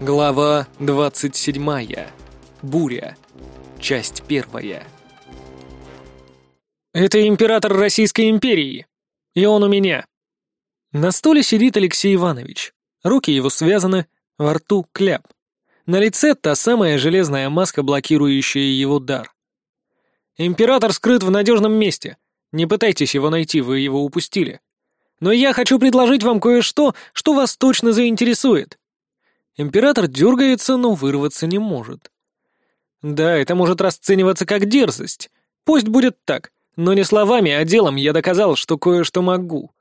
Глава 27. Буря. Часть первая. Это император Российской империи. И он у меня. На столе сидит Алексей Иванович. Руки его связаны, во рту кляп. На лице та самая железная маска, блокирующая его дар. Император скрыт в надежном месте. Не пытайтесь его найти, вы его упустили. Но я хочу предложить вам кое-что, что вас точно заинтересует. Император дергается, но вырваться не может. Да, это может расцениваться как дерзость. Пусть будет так, но не словами, а делом я доказал, что кое-что могу.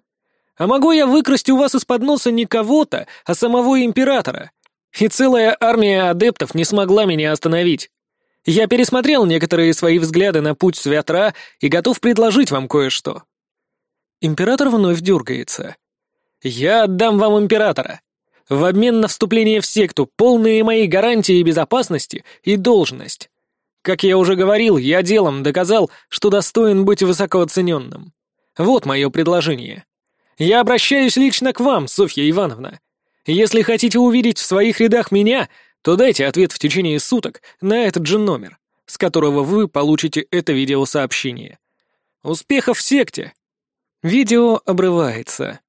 А могу я выкрасть у вас из-под носа не кого-то, а самого императора. И целая армия адептов не смогла меня остановить. Я пересмотрел некоторые свои взгляды на путь Святра и готов предложить вам кое-что. Император вновь дергается. «Я отдам вам императора. В обмен на вступление в секту полные мои гарантии безопасности и должность. Как я уже говорил, я делом доказал, что достоин быть высокооцененным. Вот мое предложение. Я обращаюсь лично к вам, Софья Ивановна. Если хотите увидеть в своих рядах меня, то дайте ответ в течение суток на этот же номер, с которого вы получите это видеосообщение. Успехов в секте! Видео обрывается.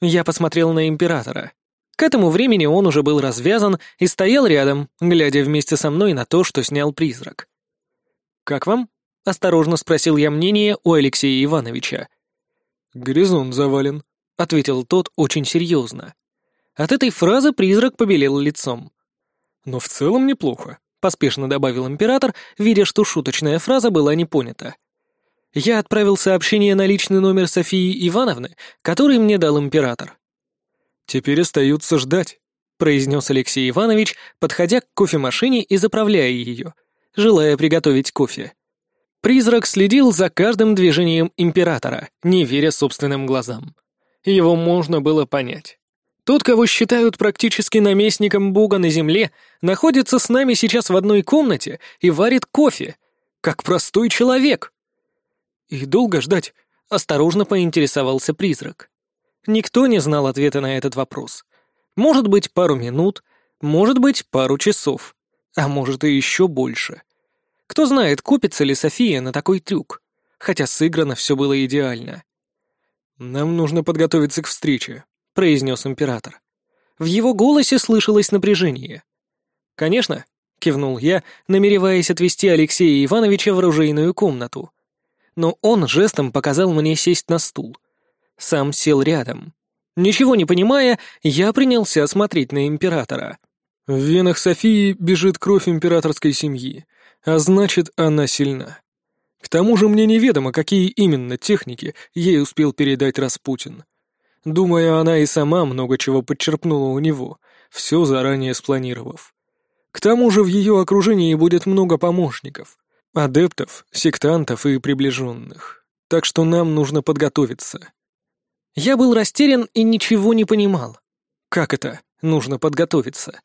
Я посмотрел на императора. К этому времени он уже был развязан и стоял рядом, глядя вместе со мной на то, что снял призрак. «Как вам?» — осторожно спросил я мнение у Алексея Ивановича. «Горизонт завален», — ответил тот очень серьезно. От этой фразы призрак побелел лицом. «Но в целом неплохо», — поспешно добавил император, видя, что шуточная фраза была не понята. Я отправил сообщение на личный номер Софии Ивановны, который мне дал император. «Теперь остается ждать», — произнес Алексей Иванович, подходя к кофемашине и заправляя ее, желая приготовить кофе. Призрак следил за каждым движением императора, не веря собственным глазам. Его можно было понять. Тот, кого считают практически наместником бога на земле, находится с нами сейчас в одной комнате и варит кофе, как простой человек. «И долго ждать?» — осторожно поинтересовался призрак. Никто не знал ответа на этот вопрос. Может быть, пару минут, может быть, пару часов, а может и еще больше. Кто знает, купится ли София на такой трюк, хотя сыграно все было идеально. «Нам нужно подготовиться к встрече», — произнес император. В его голосе слышалось напряжение. «Конечно», — кивнул я, намереваясь отвести Алексея Ивановича в оружейную комнату но он жестом показал мне сесть на стул. Сам сел рядом. Ничего не понимая, я принялся смотреть на императора. В венах Софии бежит кровь императорской семьи, а значит, она сильна. К тому же мне неведомо, какие именно техники ей успел передать Распутин. Думаю, она и сама много чего подчерпнула у него, все заранее спланировав. К тому же в ее окружении будет много помощников, Адептов, сектантов и приближенных. Так что нам нужно подготовиться. Я был растерян и ничего не понимал. Как это «нужно подготовиться»?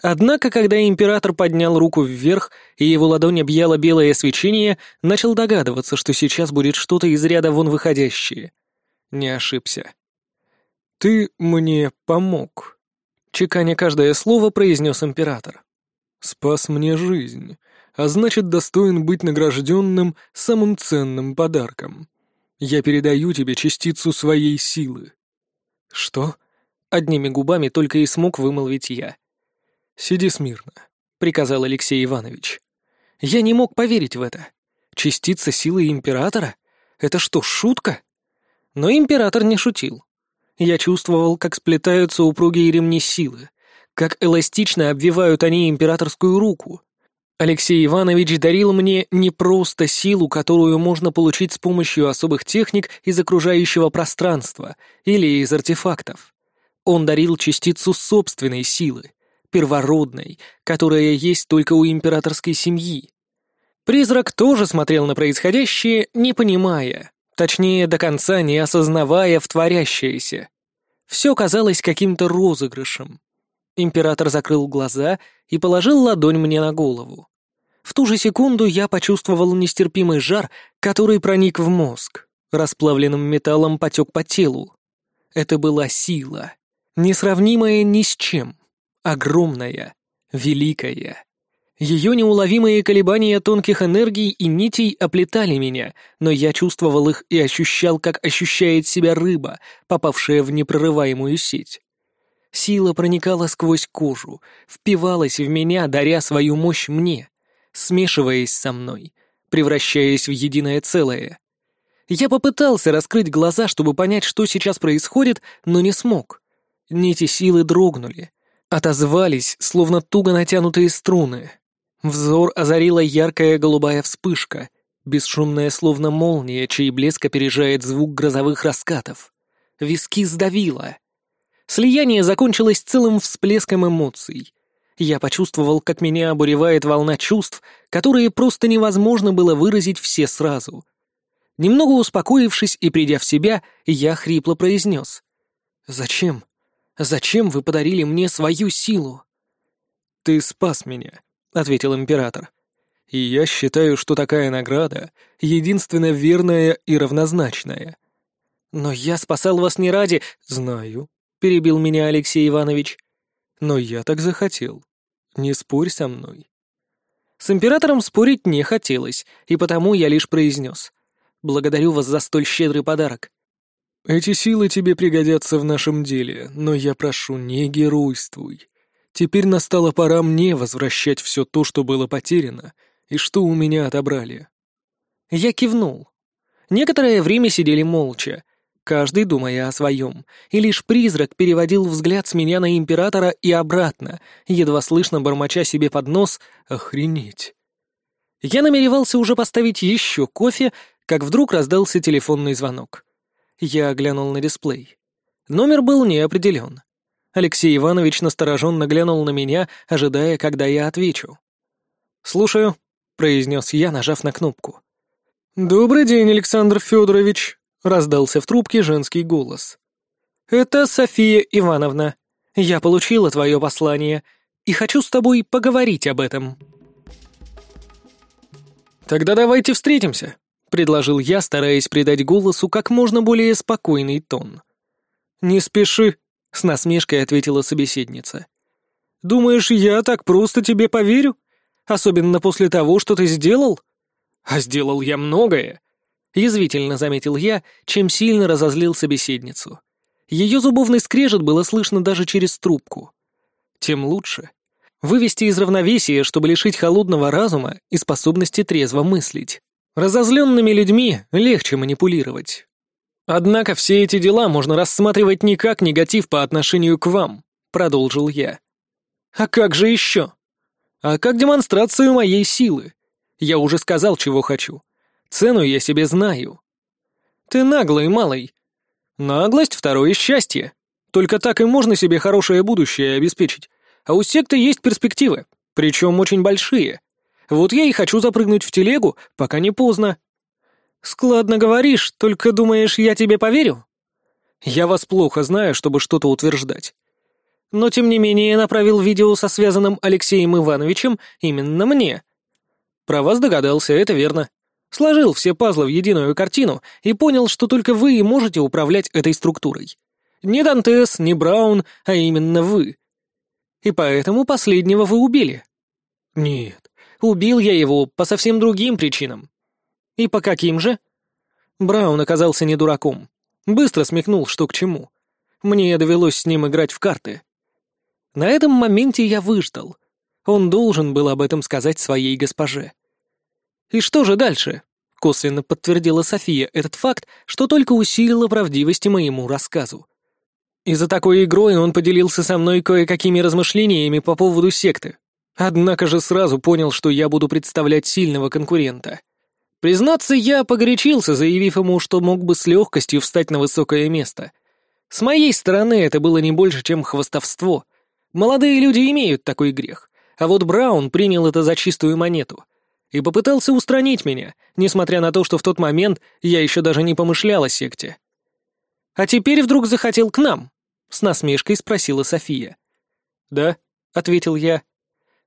Однако, когда император поднял руку вверх, и его ладонь объяла белое свечение, начал догадываться, что сейчас будет что-то из ряда вон выходящее. Не ошибся. «Ты мне помог», — чеканя каждое слово произнес император. «Спас мне жизнь, а значит, достоин быть награжденным самым ценным подарком. Я передаю тебе частицу своей силы». «Что?» — одними губами только и смог вымолвить я. «Сиди смирно», — приказал Алексей Иванович. Я не мог поверить в это. Частица силы императора? Это что, шутка? Но император не шутил. Я чувствовал, как сплетаются упругие ремни силы, как эластично обвивают они императорскую руку, Алексей Иванович дарил мне не просто силу, которую можно получить с помощью особых техник из окружающего пространства или из артефактов. Он дарил частицу собственной силы, первородной, которая есть только у императорской семьи. Призрак тоже смотрел на происходящее, не понимая, точнее, до конца не осознавая в творящееся. Все казалось каким-то розыгрышем. Император закрыл глаза и положил ладонь мне на голову. В ту же секунду я почувствовал нестерпимый жар, который проник в мозг. Расплавленным металлом потек по телу. Это была сила, несравнимая ни с чем. огромная, великая. Ее неуловимые колебания тонких энергий и нитей оплетали меня, но я чувствовал их и ощущал, как ощущает себя рыба, попавшая в непрорываемую сеть. Сила проникала сквозь кожу, впивалась в меня, даря свою мощь мне, смешиваясь со мной, превращаясь в единое целое. Я попытался раскрыть глаза, чтобы понять, что сейчас происходит, но не смог. Нити силы дрогнули, отозвались, словно туго натянутые струны. Взор озарила яркая голубая вспышка, бесшумная словно молния, чей блеск опережает звук грозовых раскатов. Виски сдавило. Слияние закончилось целым всплеском эмоций. Я почувствовал, как меня обуревает волна чувств, которые просто невозможно было выразить все сразу. Немного успокоившись и придя в себя, я хрипло произнес. «Зачем? Зачем вы подарили мне свою силу?» «Ты спас меня», — ответил император. «И я считаю, что такая награда — единственно верная и равнозначная». «Но я спасал вас не ради...» «Знаю», — перебил меня Алексей Иванович. «Но я так захотел. Не спорь со мной». С императором спорить не хотелось, и потому я лишь произнес. Благодарю вас за столь щедрый подарок». «Эти силы тебе пригодятся в нашем деле, но я прошу, не геройствуй. Теперь настала пора мне возвращать все то, что было потеряно, и что у меня отобрали». Я кивнул. Некоторое время сидели молча, каждый думая о своем, и лишь призрак переводил взгляд с меня на императора и обратно, едва слышно бормоча себе под нос «Охренеть!». Я намеревался уже поставить еще кофе, как вдруг раздался телефонный звонок. Я оглянул на дисплей. Номер был не определен. Алексей Иванович настороженно глянул на меня, ожидая, когда я отвечу. «Слушаю», — произнес я, нажав на кнопку. «Добрый день, Александр Федорович», — раздался в трубке женский голос. «Это София Ивановна. Я получила твое послание и хочу с тобой поговорить об этом». «Тогда давайте встретимся», предложил я, стараясь придать голосу как можно более спокойный тон. «Не спеши», — с насмешкой ответила собеседница. «Думаешь, я так просто тебе поверю? Особенно после того, что ты сделал?» «А сделал я многое», — язвительно заметил я, чем сильно разозлил собеседницу. Ее зубовный скрежет было слышно даже через трубку. Тем лучше. Вывести из равновесия, чтобы лишить холодного разума и способности трезво мыслить. Разозленными людьми легче манипулировать. Однако все эти дела можно рассматривать не как негатив по отношению к вам, продолжил я. А как же еще? А как демонстрацию моей силы? Я уже сказал, чего хочу. Цену я себе знаю. Ты наглый, малый. Наглость — второе счастье. Только так и можно себе хорошее будущее обеспечить. А у секты есть перспективы, причем очень большие. Вот я и хочу запрыгнуть в телегу, пока не поздно». «Складно говоришь, только думаешь, я тебе поверю?» «Я вас плохо знаю, чтобы что-то утверждать. Но, тем не менее, направил видео со связанным Алексеем Ивановичем именно мне. Про вас догадался, это верно. Сложил все пазлы в единую картину и понял, что только вы и можете управлять этой структурой. Не Дантес, не Браун, а именно вы. И поэтому последнего вы убили. Нет, Убил я его по совсем другим причинам. И по каким же? Браун оказался не дураком. Быстро смекнул, что к чему. Мне довелось с ним играть в карты. На этом моменте я выждал. Он должен был об этом сказать своей госпоже. «И что же дальше?» — косвенно подтвердила София этот факт, что только усилило правдивости моему рассказу. И за такой игрой он поделился со мной кое-какими размышлениями по поводу секты. Однако же сразу понял, что я буду представлять сильного конкурента. Признаться, я погорячился, заявив ему, что мог бы с легкостью встать на высокое место. С моей стороны это было не больше, чем хвостовство. Молодые люди имеют такой грех, а вот Браун принял это за чистую монету и попытался устранить меня, несмотря на то, что в тот момент я еще даже не помышлял о секте. «А теперь вдруг захотел к нам?» — с насмешкой спросила София. «Да», — ответил я.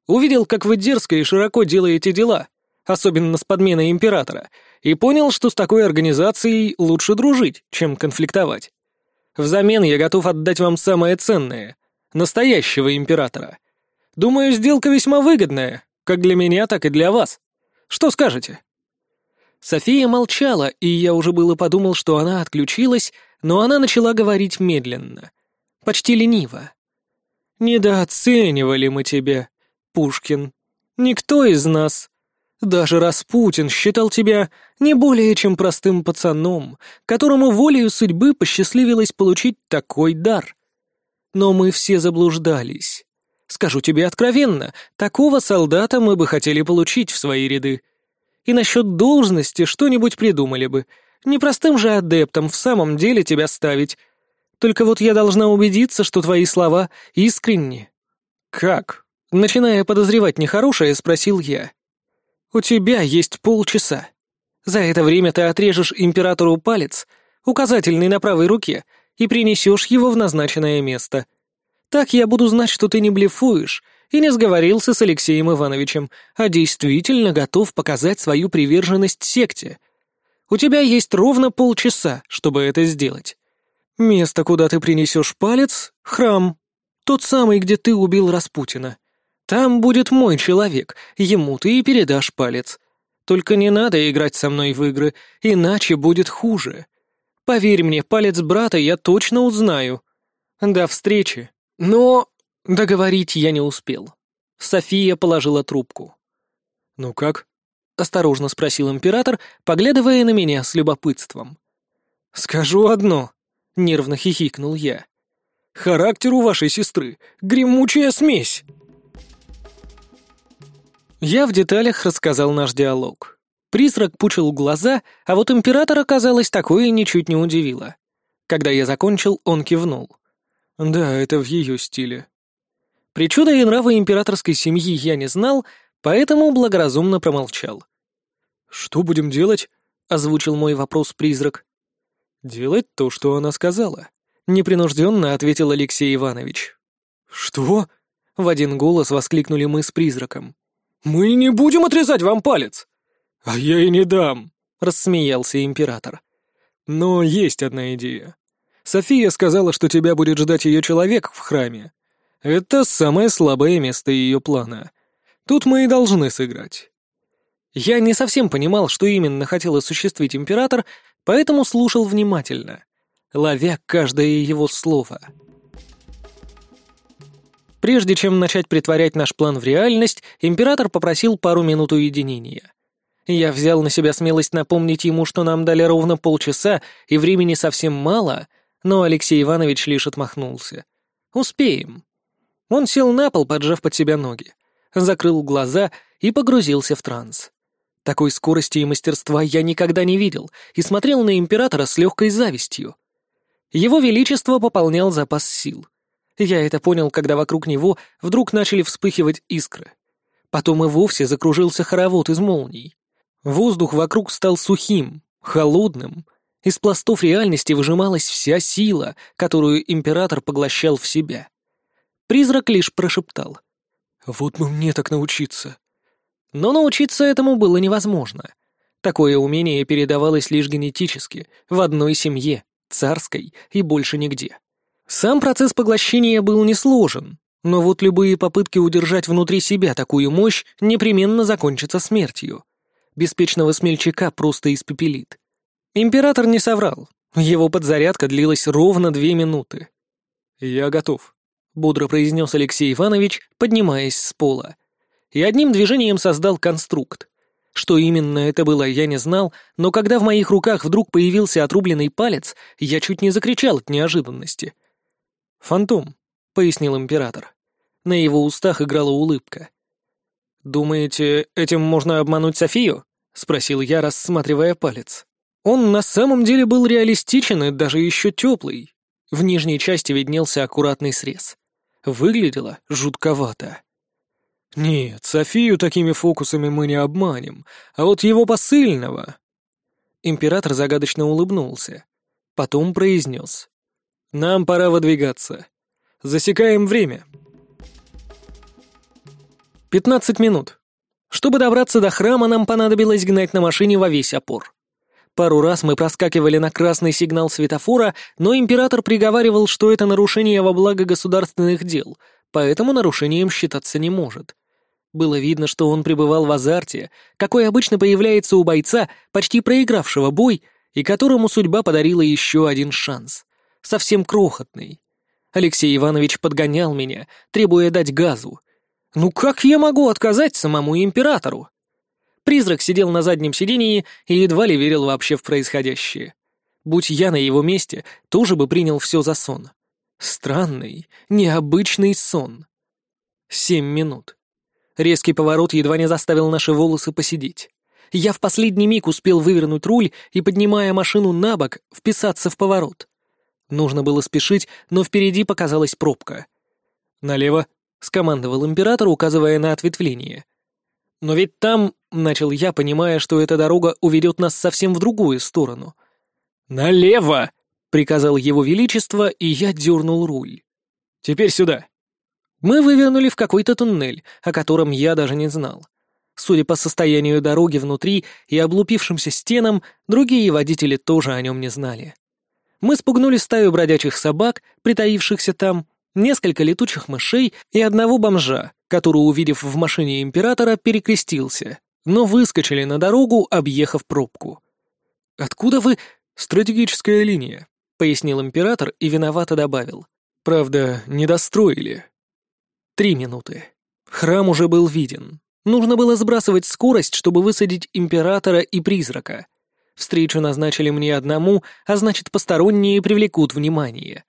Увидел, как вы дерзко и широко делаете дела, особенно с подменой императора, и понял, что с такой организацией лучше дружить, чем конфликтовать. Взамен я готов отдать вам самое ценное Настоящего императора. Думаю, сделка весьма выгодная, как для меня, так и для вас. Что скажете?» София молчала, и я уже было подумал, что она отключилась, но она начала говорить медленно, почти лениво. «Недооценивали мы тебя, Пушкин. Никто из нас, даже Распутин, считал тебя не более чем простым пацаном, которому волею судьбы посчастливилось получить такой дар. Но мы все заблуждались. Скажу тебе откровенно, такого солдата мы бы хотели получить в свои ряды. И насчет должности что-нибудь придумали бы. Непростым же адептом в самом деле тебя ставить. Только вот я должна убедиться, что твои слова искренни. Как? Начиная подозревать нехорошее, спросил я. У тебя есть полчаса. За это время ты отрежешь императору палец, указательный на правой руке, и принесешь его в назначенное место. Так я буду знать, что ты не блефуешь и не сговорился с Алексеем Ивановичем, а действительно готов показать свою приверженность секте. У тебя есть ровно полчаса, чтобы это сделать. Место, куда ты принесешь палец — храм. Тот самый, где ты убил Распутина. Там будет мой человек, ему ты и передашь палец. Только не надо играть со мной в игры, иначе будет хуже. Поверь мне, палец брата я точно узнаю. До встречи. Но договорить я не успел. София положила трубку. «Ну как?» — осторожно спросил император, поглядывая на меня с любопытством. «Скажу одно», — нервно хихикнул я. «Характер у вашей сестры — гремучая смесь». Я в деталях рассказал наш диалог. Призрак пучил глаза, а вот императора, казалось, такое ничуть не удивило. Когда я закончил, он кивнул. Да, это в ее стиле. Причуда и нравы императорской семьи я не знал, поэтому благоразумно промолчал. «Что будем делать?» — озвучил мой вопрос призрак. «Делать то, что она сказала», — непринужденно ответил Алексей Иванович. «Что?» — в один голос воскликнули мы с призраком. «Мы не будем отрезать вам палец!» «А я и не дам!» — рассмеялся император. «Но есть одна идея. София сказала, что тебя будет ждать ее человек в храме. Это самое слабое место ее плана. Тут мы и должны сыграть. Я не совсем понимал, что именно хотел осуществить император, поэтому слушал внимательно, ловя каждое его слово. Прежде чем начать притворять наш план в реальность, император попросил пару минут уединения. Я взял на себя смелость напомнить ему, что нам дали ровно полчаса, и времени совсем мало, но Алексей Иванович лишь отмахнулся. «Успеем». Он сел на пол, поджав под себя ноги, закрыл глаза и погрузился в транс. Такой скорости и мастерства я никогда не видел и смотрел на императора с легкой завистью. Его Величество пополнял запас сил. Я это понял, когда вокруг него вдруг начали вспыхивать искры. Потом и вовсе закружился хоровод из молний. Воздух вокруг стал сухим, холодным, из пластов реальности выжималась вся сила, которую император поглощал в себя. Призрак лишь прошептал. «Вот бы мне так научиться». Но научиться этому было невозможно. Такое умение передавалось лишь генетически, в одной семье, царской и больше нигде. Сам процесс поглощения был несложен, но вот любые попытки удержать внутри себя такую мощь непременно закончатся смертью. Беспечного смельчака просто испепелит. Император не соврал. Его подзарядка длилась ровно две минуты. «Я готов», — бодро произнес Алексей Иванович, поднимаясь с пола. И одним движением создал конструкт. Что именно это было, я не знал, но когда в моих руках вдруг появился отрубленный палец, я чуть не закричал от неожиданности. «Фантом», — пояснил император. На его устах играла улыбка. «Думаете, этим можно обмануть Софию?» — спросил я, рассматривая палец. Он на самом деле был реалистичен и даже еще теплый. В нижней части виднелся аккуратный срез. Выглядело жутковато. «Нет, Софию такими фокусами мы не обманем, а вот его посыльного...» Император загадочно улыбнулся. Потом произнес. «Нам пора выдвигаться. Засекаем время». Пятнадцать минут. Чтобы добраться до храма, нам понадобилось гнать на машине во весь опор. Пару раз мы проскакивали на красный сигнал светофора, но император приговаривал, что это нарушение во благо государственных дел, поэтому нарушением считаться не может. Было видно, что он пребывал в азарте, какой обычно появляется у бойца, почти проигравшего бой, и которому судьба подарила еще один шанс. Совсем крохотный. Алексей Иванович подгонял меня, требуя дать газу. Ну как я могу отказать самому императору? Призрак сидел на заднем сидении и едва ли верил вообще в происходящее. Будь я на его месте, тоже бы принял все за сон. Странный, необычный сон. Семь минут. Резкий поворот едва не заставил наши волосы посидеть. Я в последний миг успел вывернуть руль и, поднимая машину на бок, вписаться в поворот. Нужно было спешить, но впереди показалась пробка. «Налево», — скомандовал император, указывая на ответвление. «Но ведь там начал я, понимая, что эта дорога уведет нас совсем в другую сторону. «Налево!» — приказал его величество, и я дернул руль. «Теперь сюда!» Мы вывернули в какой-то туннель, о котором я даже не знал. Судя по состоянию дороги внутри и облупившимся стенам, другие водители тоже о нем не знали. Мы спугнули стаю бродячих собак, притаившихся там, несколько летучих мышей и одного бомжа, который, увидев в машине императора, перекрестился но выскочили на дорогу, объехав пробку. «Откуда вы...» «Стратегическая линия», — пояснил император и виновато добавил. «Правда, не достроили». Три минуты. Храм уже был виден. Нужно было сбрасывать скорость, чтобы высадить императора и призрака. Встречу назначили мне одному, а значит, посторонние привлекут внимание.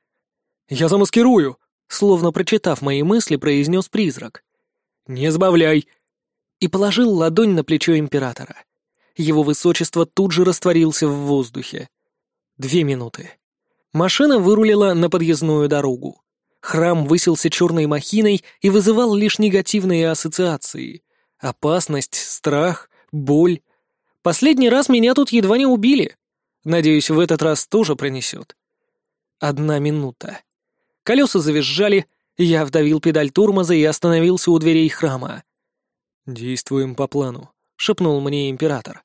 «Я замаскирую», — словно прочитав мои мысли, произнес призрак. «Не сбавляй», и положил ладонь на плечо императора. Его высочество тут же растворился в воздухе. Две минуты. Машина вырулила на подъездную дорогу. Храм высился черной махиной и вызывал лишь негативные ассоциации. Опасность, страх, боль. Последний раз меня тут едва не убили. Надеюсь, в этот раз тоже пронесет. Одна минута. Колеса завизжали, я вдавил педаль тормоза и остановился у дверей храма. «Действуем по плану», — шепнул мне император.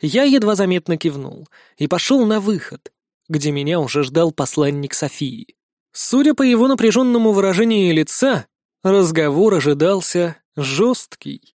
Я едва заметно кивнул и пошел на выход, где меня уже ждал посланник Софии. Судя по его напряженному выражению лица, разговор ожидался жесткий.